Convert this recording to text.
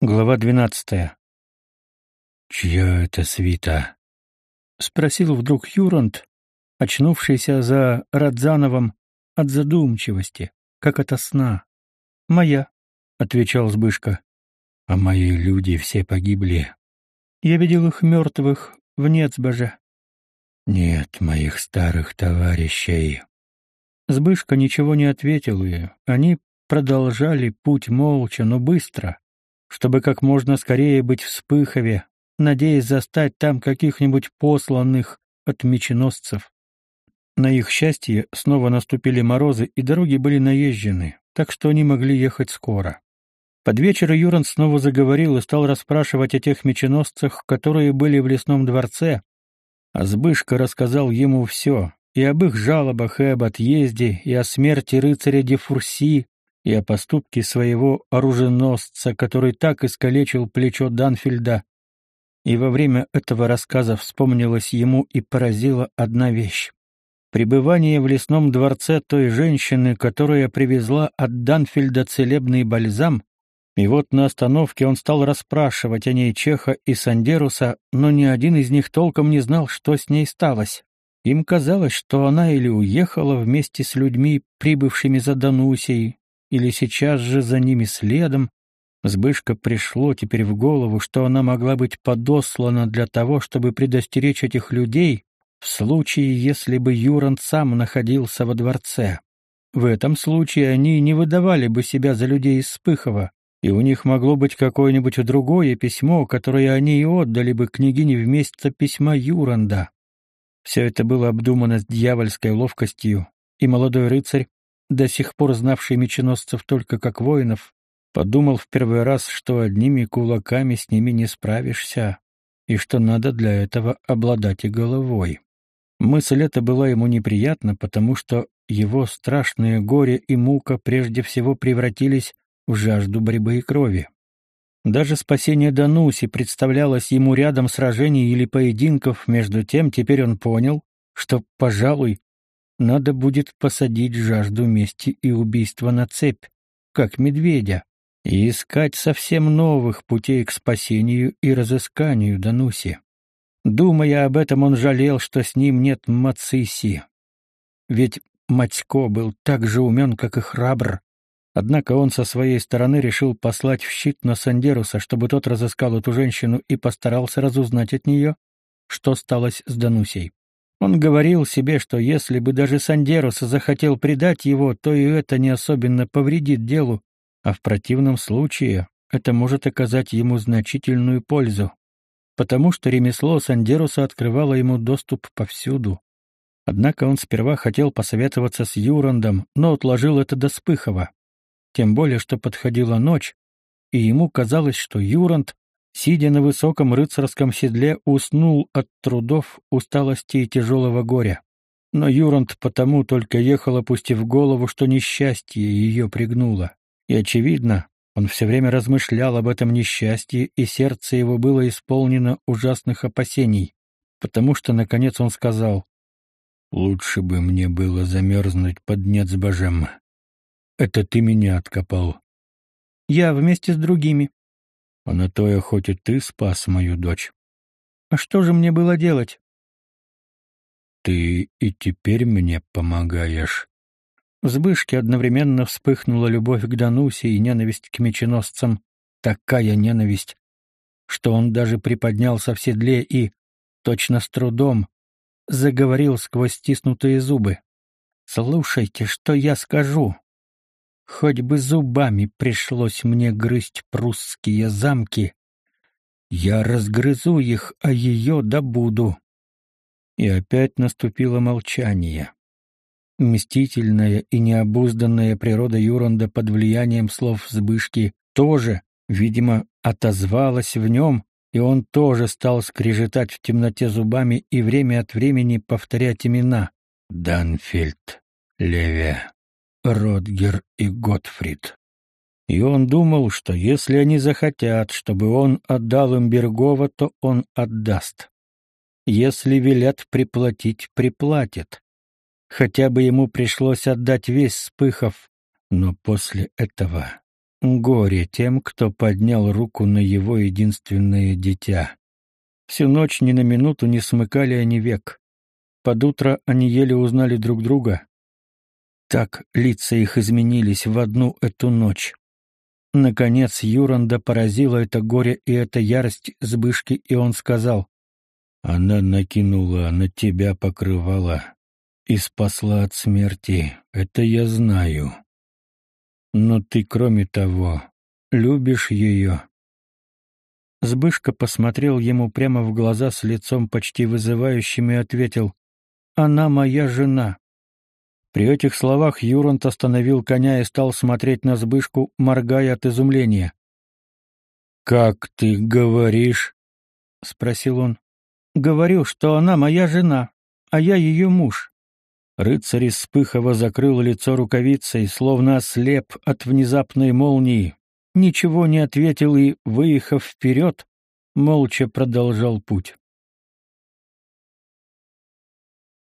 Глава двенадцатая. «Чья это свита?» — спросил вдруг Юрант, очнувшийся за Радзановым от задумчивости, как ото сна. «Моя», — отвечал Збышка. «А мои люди все погибли». «Я видел их мертвых в Нецбаже». «Нет моих старых товарищей». Збышка ничего не ответил, и они продолжали путь молча, но быстро, чтобы как можно скорее быть в Спыхове, надеясь застать там каких-нибудь посланных от меченосцев. На их счастье снова наступили морозы, и дороги были наезжены, так что они могли ехать скоро. Под вечер Юран снова заговорил и стал расспрашивать о тех меченосцах, которые были в лесном дворце, а Збышка рассказал ему все, и об их жалобах, и об отъезде, и о смерти рыцаря Дефурси, и о поступке своего оруженосца, который так искалечил плечо Данфильда. И во время этого рассказа вспомнилась ему и поразила одна вещь. Пребывание в лесном дворце той женщины, которая привезла от Данфильда целебный бальзам, и вот на остановке он стал расспрашивать о ней Чеха и Сандеруса, но ни один из них толком не знал, что с ней сталось. Им казалось, что она или уехала вместе с людьми, прибывшими за Данусией, или сейчас же за ними следом, Сбышка пришло теперь в голову, что она могла быть подослана для того, чтобы предостеречь этих людей в случае, если бы Юран сам находился во дворце. В этом случае они не выдавали бы себя за людей из Спыхова, и у них могло быть какое-нибудь другое письмо, которое они и отдали бы княгине вместо письма Юранда. Все это было обдумано с дьявольской ловкостью, и молодой рыцарь, до сих пор знавший меченосцев только как воинов, подумал в первый раз, что одними кулаками с ними не справишься, и что надо для этого обладать и головой. Мысль эта была ему неприятна, потому что его страшное горе и мука прежде всего превратились в жажду борьбы и крови. Даже спасение Дануси представлялось ему рядом сражений или поединков, между тем теперь он понял, что, пожалуй, надо будет посадить жажду мести и убийства на цепь, как медведя, и искать совсем новых путей к спасению и разысканию Дануси. Думая об этом, он жалел, что с ним нет Мациси. Ведь Матько был так же умен, как и храбр. Однако он со своей стороны решил послать в щит на Сандеруса, чтобы тот разыскал эту женщину и постарался разузнать от нее, что сталось с Данусей. Он говорил себе, что если бы даже Сандерус захотел предать его, то и это не особенно повредит делу, а в противном случае это может оказать ему значительную пользу, потому что ремесло Сандеруса открывало ему доступ повсюду. Однако он сперва хотел посоветоваться с Юрандом, но отложил это до Спыхова. Тем более, что подходила ночь, и ему казалось, что Юранд сидя на высоком рыцарском седле, уснул от трудов, усталости и тяжелого горя. Но Юрант потому только ехал, опустив голову, что несчастье ее пригнуло. И, очевидно, он все время размышлял об этом несчастье, и сердце его было исполнено ужасных опасений, потому что, наконец, он сказал, «Лучше бы мне было замерзнуть под Нецбожем. Это ты меня откопал». «Я вместе с другими», а на то я хоть и ты спас мою дочь. А что же мне было делать? Ты и теперь мне помогаешь. В Збышке одновременно вспыхнула любовь к Данусе и ненависть к меченосцам. Такая ненависть, что он даже приподнялся в седле и, точно с трудом, заговорил сквозь стиснутые зубы. «Слушайте, что я скажу. Хоть бы зубами пришлось мне грызть прусские замки, я разгрызу их, а ее добуду. И опять наступило молчание. Мстительная и необузданная природа Юранда под влиянием слов Збышки тоже, видимо, отозвалась в нем, и он тоже стал скрежетать в темноте зубами и время от времени повторять имена. Данфильд, Левия, Родгер и Готфрид. И он думал, что если они захотят, чтобы он отдал им Бергова, то он отдаст. Если велят приплатить, приплатит. Хотя бы ему пришлось отдать весь Спыхов, но после этого Горе тем, кто поднял руку на его единственное дитя. Всю ночь ни на минуту не смыкали они век. Под утро они еле узнали друг друга. Так лица их изменились в одну эту ночь. Наконец Юранда поразила это горе и эта ярость Збышки, и он сказал, «Она накинула на тебя покрывало и спасла от смерти, это я знаю. Но ты, кроме того, любишь ее». Збышка посмотрел ему прямо в глаза с лицом почти вызывающим и ответил, «Она моя жена». При этих словах Юрант остановил коня и стал смотреть на Збышку, моргая от изумления. «Как ты говоришь?» — спросил он. «Говорю, что она моя жена, а я ее муж». Рыцарь из Спыхова закрыл лицо рукавицей, словно ослеп от внезапной молнии, ничего не ответил и, выехав вперед, молча продолжал путь.